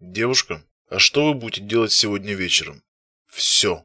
Девушка, а что вы будете делать сегодня вечером? Все.